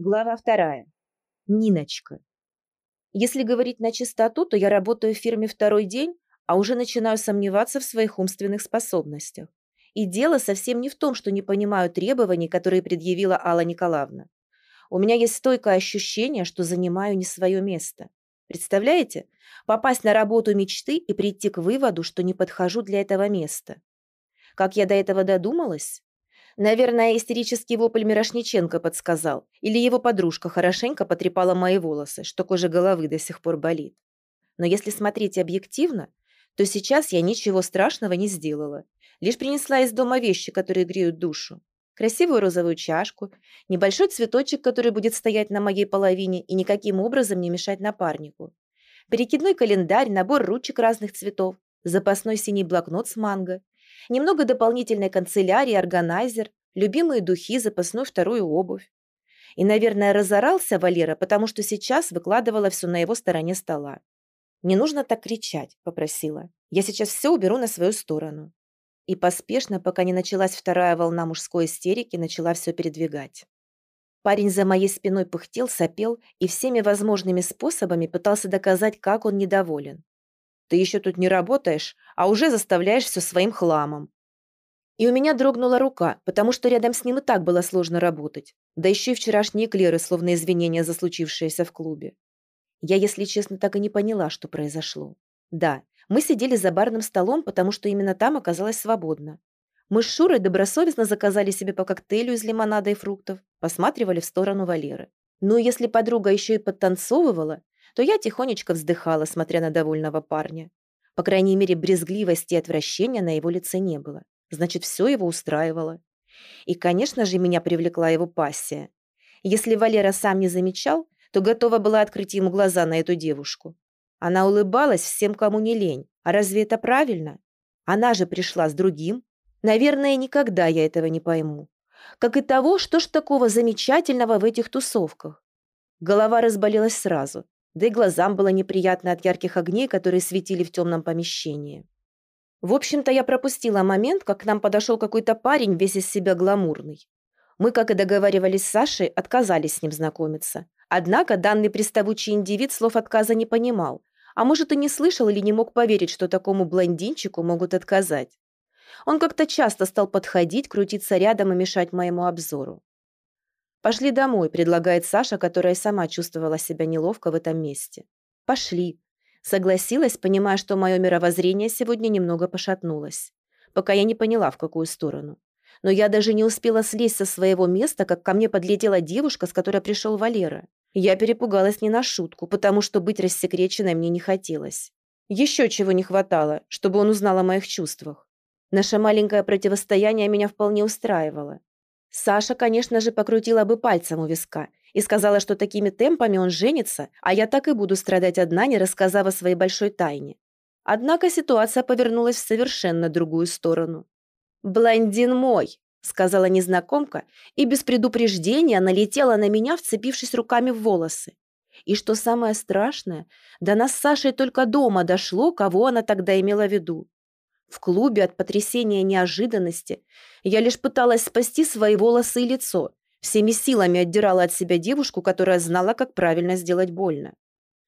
Глава вторая. Ниночка. Если говорить на чистоту, то я работаю в фирме второй день, а уже начинаю сомневаться в своих умственных способностях. И дело совсем не в том, что не понимаю требований, которые предъявила Алла Николаевна. У меня есть стойкое ощущение, что занимаю не свое место. Представляете? Попасть на работу мечты и прийти к выводу, что не подхожу для этого места. Как я до этого додумалась? Наверное, истерический вопль Мирошниченко подсказал. Или его подружка хорошенько потрепала мои волосы, что кожа головы до сих пор болит. Но если смотреть объективно, то сейчас я ничего страшного не сделала. Лишь принесла из дома вещи, которые греют душу. Красивую розовую чашку, небольшой цветочек, который будет стоять на моей половине и никаким образом не мешать напарнику. Перекидной календарь, набор ручек разных цветов, запасной синий блокнот с манго, немного дополнительной канцелярии, органайзер, любимые духи, запасную вторую обувь. И, наверное, разорался Валера, потому что сейчас выкладывала все на его стороне стола. «Не нужно так кричать», – попросила. «Я сейчас все уберу на свою сторону». И поспешно, пока не началась вторая волна мужской истерики, начала все передвигать. Парень за моей спиной пыхтел, сопел и всеми возможными способами пытался доказать, как он недоволен. Ты еще тут не работаешь, а уже заставляешь все своим хламом. И у меня дрогнула рука, потому что рядом с ним и так было сложно работать. Да еще и вчерашние клеры, словно извинения за случившееся в клубе. Я, если честно, так и не поняла, что произошло. Да, мы сидели за барным столом, потому что именно там оказалось свободно. Мы с Шурой добросовестно заказали себе по коктейлю из лимонада и фруктов, посматривали в сторону Валеры. Ну, если подруга еще и подтанцовывала, то я тихонечко вздыхала, смотря на довольного парня. По крайней мере, брезгливости и отвращения на его лице не было. Значит, все его устраивало. И, конечно же, меня привлекла его пассия. Если Валера сам не замечал, то готова была открыть ему глаза на эту девушку. Она улыбалась всем, кому не лень. А разве это правильно? Она же пришла с другим. Наверное, никогда я этого не пойму. Как и того, что ж такого замечательного в этих тусовках. Голова разболелась сразу да и глазам было неприятно от ярких огней, которые светили в темном помещении. В общем-то, я пропустила момент, как к нам подошел какой-то парень, весь из себя гламурный. Мы, как и договаривались с Сашей, отказались с ним знакомиться. Однако данный приставучий индивид слов отказа не понимал, а может и не слышал или не мог поверить, что такому блондинчику могут отказать. Он как-то часто стал подходить, крутиться рядом и мешать моему обзору. «Пошли домой», – предлагает Саша, которая сама чувствовала себя неловко в этом месте. «Пошли», – согласилась, понимая, что мое мировоззрение сегодня немного пошатнулось. Пока я не поняла, в какую сторону. Но я даже не успела слезть со своего места, как ко мне подлетела девушка, с которой пришел Валера. Я перепугалась не на шутку, потому что быть рассекреченной мне не хотелось. Еще чего не хватало, чтобы он узнал о моих чувствах. Наше маленькое противостояние меня вполне устраивало. Саша, конечно же, покрутила бы пальцем у виска и сказала, что такими темпами он женится, а я так и буду страдать одна, не рассказав о своей большой тайне. Однако ситуация повернулась в совершенно другую сторону. «Блондин мой!» – сказала незнакомка и без предупреждения налетела на меня, вцепившись руками в волосы. И что самое страшное, до нас с Сашей только дома дошло, кого она тогда имела в виду. В клубе от потрясения неожиданности я лишь пыталась спасти свои волосы и лицо, всеми силами отдирала от себя девушку, которая знала, как правильно сделать больно.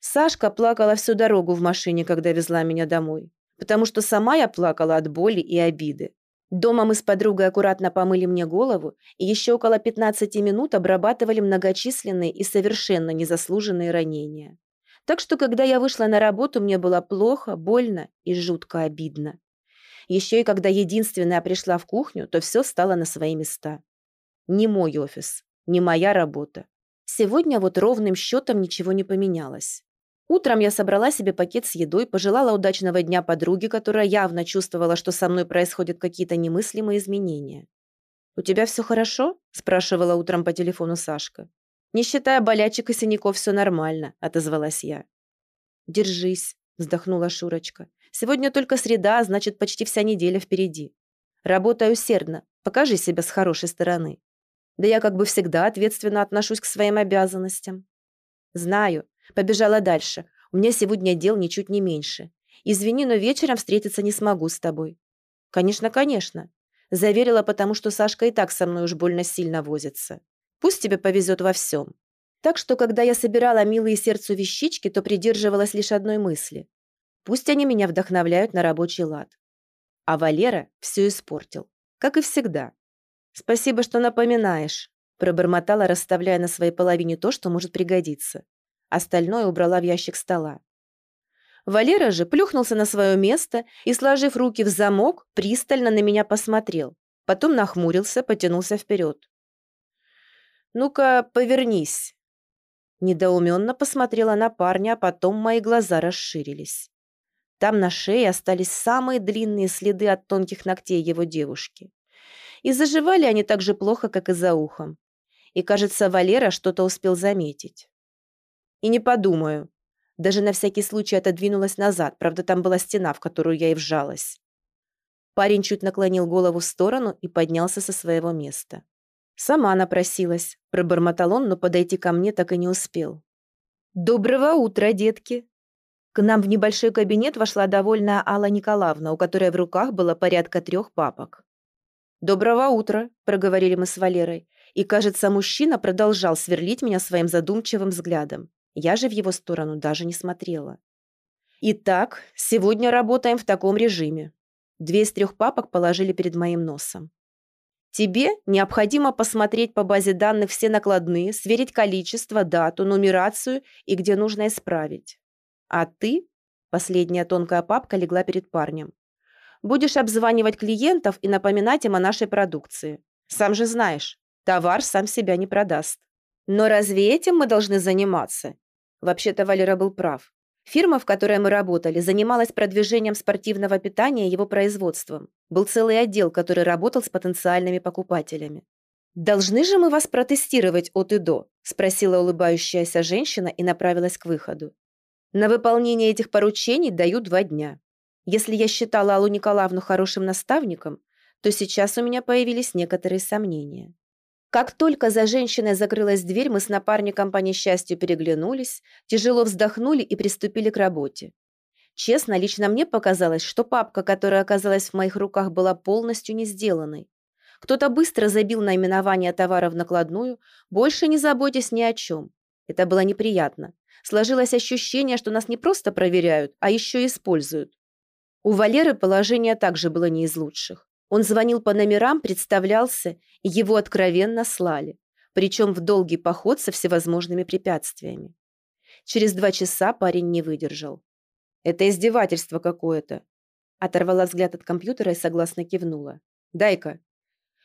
Сашка плакала всю дорогу в машине, когда везла меня домой, потому что сама я плакала от боли и обиды. Дома мы с подругой аккуратно помыли мне голову и еще около 15 минут обрабатывали многочисленные и совершенно незаслуженные ранения. Так что, когда я вышла на работу, мне было плохо, больно и жутко обидно. Еще и когда единственная пришла в кухню, то все стало на свои места. Не мой офис, не моя работа. Сегодня вот ровным счетом ничего не поменялось. Утром я собрала себе пакет с едой, пожелала удачного дня подруге, которая явно чувствовала, что со мной происходят какие-то немыслимые изменения. «У тебя все хорошо?» – спрашивала утром по телефону Сашка. «Не считая болячек и синяков, все нормально», – отозвалась я. «Держись», – вздохнула Шурочка. Сегодня только среда, значит, почти вся неделя впереди. Работаю усердно. Покажи себя с хорошей стороны. Да я как бы всегда ответственно отношусь к своим обязанностям. Знаю. Побежала дальше. У меня сегодня дел ничуть не меньше. Извини, но вечером встретиться не смогу с тобой. Конечно, конечно. Заверила, потому что Сашка и так со мной уж больно сильно возится. Пусть тебе повезет во всем. Так что, когда я собирала милые сердцу вещички, то придерживалась лишь одной мысли. Пусть они меня вдохновляют на рабочий лад. А Валера все испортил, как и всегда. «Спасибо, что напоминаешь», – пробормотала, расставляя на своей половине то, что может пригодиться. Остальное убрала в ящик стола. Валера же плюхнулся на свое место и, сложив руки в замок, пристально на меня посмотрел. Потом нахмурился, потянулся вперед. «Ну-ка, повернись». Недоуменно посмотрела на парня, а потом мои глаза расширились. Там на шее остались самые длинные следы от тонких ногтей его девушки. И заживали они так же плохо, как и за ухом. И, кажется, Валера что-то успел заметить. И не подумаю. Даже на всякий случай отодвинулась назад, правда, там была стена, в которую я и вжалась. Парень чуть наклонил голову в сторону и поднялся со своего места. «Сама напросилась», – пробормотал он, но подойти ко мне так и не успел. «Доброго утра, детки!» К нам в небольшой кабинет вошла довольная Алла Николаевна, у которой в руках было порядка трех папок. «Доброго утра», – проговорили мы с Валерой, и, кажется, мужчина продолжал сверлить меня своим задумчивым взглядом. Я же в его сторону даже не смотрела. «Итак, сегодня работаем в таком режиме». Две из трех папок положили перед моим носом. Тебе необходимо посмотреть по базе данных все накладные, сверить количество, дату, нумерацию и где нужно исправить. А ты, последняя тонкая папка легла перед парнем, будешь обзванивать клиентов и напоминать им о нашей продукции. Сам же знаешь, товар сам себя не продаст. Но разве этим мы должны заниматься? Вообще-то Валера был прав. Фирма, в которой мы работали, занималась продвижением спортивного питания и его производством. Был целый отдел, который работал с потенциальными покупателями. «Должны же мы вас протестировать от и до?» – спросила улыбающаяся женщина и направилась к выходу. «На выполнение этих поручений даю два дня. Если я считала Аллу Николаевну хорошим наставником, то сейчас у меня появились некоторые сомнения. Как только за женщиной закрылась дверь, мы с напарником по несчастью переглянулись, тяжело вздохнули и приступили к работе. Честно, лично мне показалось, что папка, которая оказалась в моих руках, была полностью не сделанной. Кто-то быстро забил наименование товара в накладную, больше не заботясь ни о чем. Это было неприятно. Сложилось ощущение, что нас не просто проверяют, а еще и используют. У Валеры положение также было не из лучших. Он звонил по номерам, представлялся, и его откровенно слали, причем в долгий поход со всевозможными препятствиями. Через два часа парень не выдержал. «Это издевательство какое-то!» Оторвала взгляд от компьютера и согласно кивнула. «Дай-ка!»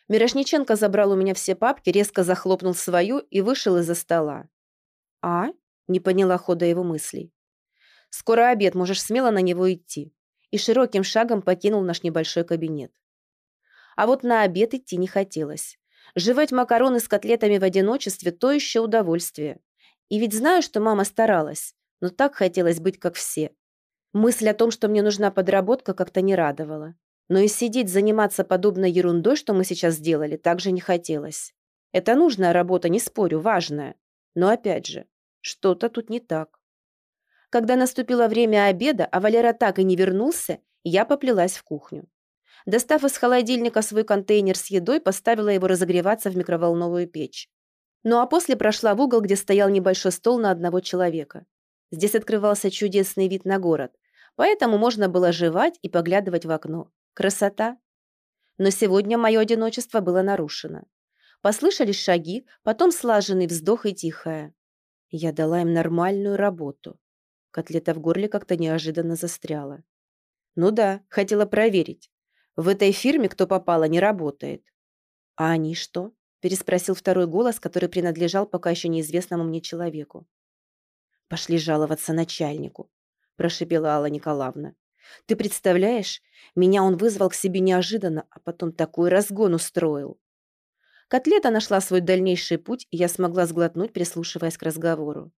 Мирошниченко забрал у меня все папки, резко захлопнул свою и вышел из-за стола. «А?» – не поняла хода его мыслей. «Скоро обед, можешь смело на него идти». И широким шагом покинул наш небольшой кабинет. А вот на обед идти не хотелось. Жевать макароны с котлетами в одиночестве – то еще удовольствие. И ведь знаю, что мама старалась, но так хотелось быть, как все. Мысль о том, что мне нужна подработка, как-то не радовала. Но и сидеть, заниматься подобной ерундой, что мы сейчас сделали, также не хотелось. Это нужная работа, не спорю, важная. Но опять же, что-то тут не так. Когда наступило время обеда, а Валера так и не вернулся, я поплелась в кухню. Достав из холодильника свой контейнер с едой, поставила его разогреваться в микроволновую печь. Ну а после прошла в угол, где стоял небольшой стол на одного человека. Здесь открывался чудесный вид на город, поэтому можно было жевать и поглядывать в окно. Красота! Но сегодня мое одиночество было нарушено. Послышались шаги, потом слаженный вздох и тихая. Я дала им нормальную работу. Котлета в горле как-то неожиданно застряла. Ну да, хотела проверить, в этой фирме кто попало не работает». «А они что?» – переспросил второй голос, который принадлежал пока еще неизвестному мне человеку. «Пошли жаловаться начальнику», – прошипела Алла Николаевна. «Ты представляешь, меня он вызвал к себе неожиданно, а потом такой разгон устроил». Котлета нашла свой дальнейший путь, и я смогла сглотнуть, прислушиваясь к разговору.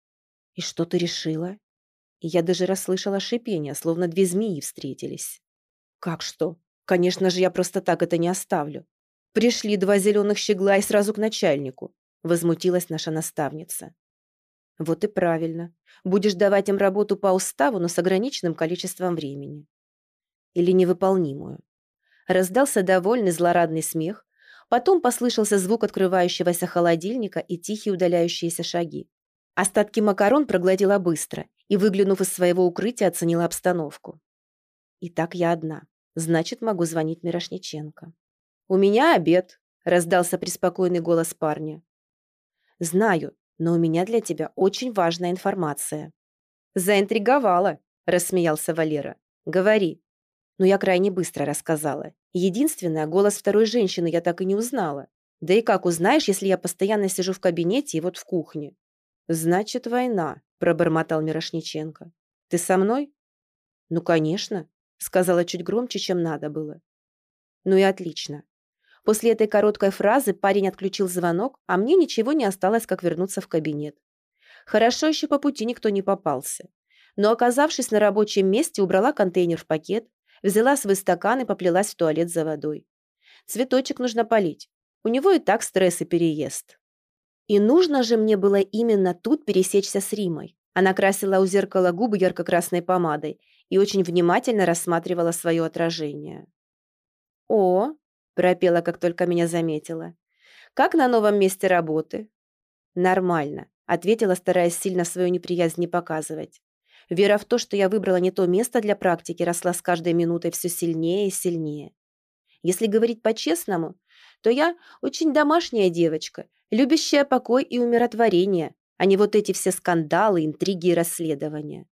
«И что ты решила?» И я даже расслышала шипение, словно две змеи встретились. «Как что?» Конечно же, я просто так это не оставлю. Пришли два зеленых щегла и сразу к начальнику, возмутилась наша наставница. Вот и правильно. Будешь давать им работу по уставу, но с ограниченным количеством времени. Или невыполнимую. Раздался довольный злорадный смех, потом послышался звук открывающегося холодильника и тихие удаляющиеся шаги. Остатки макарон проглотила быстро и, выглянув из своего укрытия, оценила обстановку. Итак, я одна. Значит, могу звонить Мирошниченко. «У меня обед», — раздался преспокойный голос парня. «Знаю, но у меня для тебя очень важная информация». «Заинтриговала», — рассмеялся Валера. «Говори». Но я крайне быстро рассказала. Единственное, голос второй женщины я так и не узнала. Да и как узнаешь, если я постоянно сижу в кабинете и вот в кухне? «Значит, война», – пробормотал Мирошниченко. «Ты со мной?» «Ну, конечно», – сказала чуть громче, чем надо было. «Ну и отлично». После этой короткой фразы парень отключил звонок, а мне ничего не осталось, как вернуться в кабинет. Хорошо еще по пути никто не попался. Но, оказавшись на рабочем месте, убрала контейнер в пакет, взяла свой стакан и поплелась в туалет за водой. Цветочек нужно полить. У него и так стресс и переезд. И нужно же мне было именно тут пересечься с Римой. Она красила у зеркала губы ярко-красной помадой и очень внимательно рассматривала свое отражение. «О!» – пропела, как только меня заметила. «Как на новом месте работы?» «Нормально», – ответила, стараясь сильно свою неприязнь не показывать. Вера в то, что я выбрала не то место для практики, росла с каждой минутой все сильнее и сильнее. Если говорить по-честному, то я очень домашняя девочка, любящая покой и умиротворение, а не вот эти все скандалы, интриги и расследования.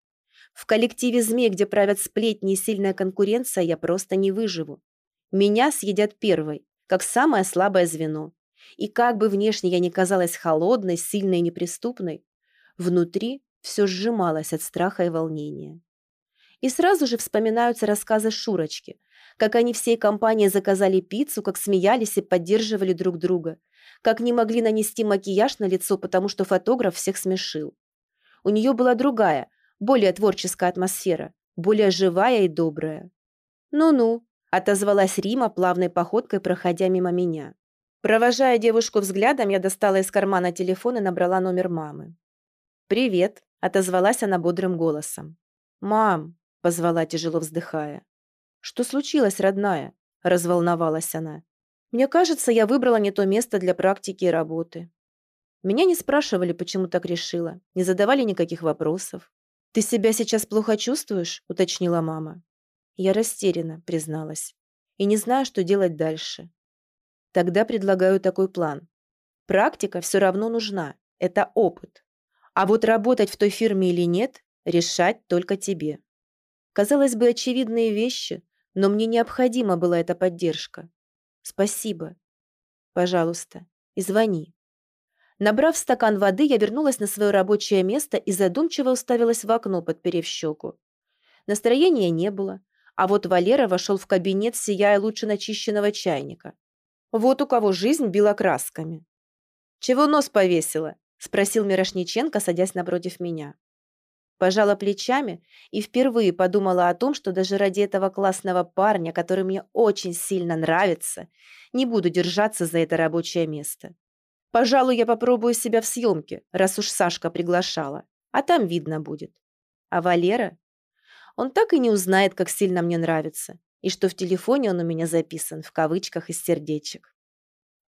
В коллективе змей, где правят сплетни и сильная конкуренция, я просто не выживу. Меня съедят первой, как самое слабое звено. И как бы внешне я ни казалась холодной, сильной и неприступной, внутри все сжималось от страха и волнения. И сразу же вспоминаются рассказы Шурочки, как они всей компанией заказали пиццу, как смеялись и поддерживали друг друга, как не могли нанести макияж на лицо, потому что фотограф всех смешил. У нее была другая, более творческая атмосфера, более живая и добрая. «Ну-ну», – отозвалась Рима плавной походкой, проходя мимо меня. Провожая девушку взглядом, я достала из кармана телефон и набрала номер мамы. «Привет», – отозвалась она бодрым голосом. «Мам», – позвала, тяжело вздыхая. «Что случилось, родная?» – разволновалась она. Мне кажется, я выбрала не то место для практики и работы. Меня не спрашивали, почему так решила, не задавали никаких вопросов. «Ты себя сейчас плохо чувствуешь?» – уточнила мама. Я растеряна, призналась. И не знаю, что делать дальше. Тогда предлагаю такой план. Практика все равно нужна. Это опыт. А вот работать в той фирме или нет, решать только тебе. Казалось бы, очевидные вещи, но мне необходима была эта поддержка. «Спасибо. Пожалуйста, и звони». Набрав стакан воды, я вернулась на свое рабочее место и задумчиво уставилась в окно, подперев щеку. Настроения не было, а вот Валера вошел в кабинет, сияя лучше начищенного чайника. Вот у кого жизнь била красками. «Чего нос повесила?» – спросил Мирошниченко, садясь напротив меня. Пожала плечами и впервые подумала о том, что даже ради этого классного парня, который мне очень сильно нравится, не буду держаться за это рабочее место. Пожалуй, я попробую себя в съемке, раз уж Сашка приглашала, а там видно будет. А Валера? Он так и не узнает, как сильно мне нравится, и что в телефоне он у меня записан в кавычках из сердечек.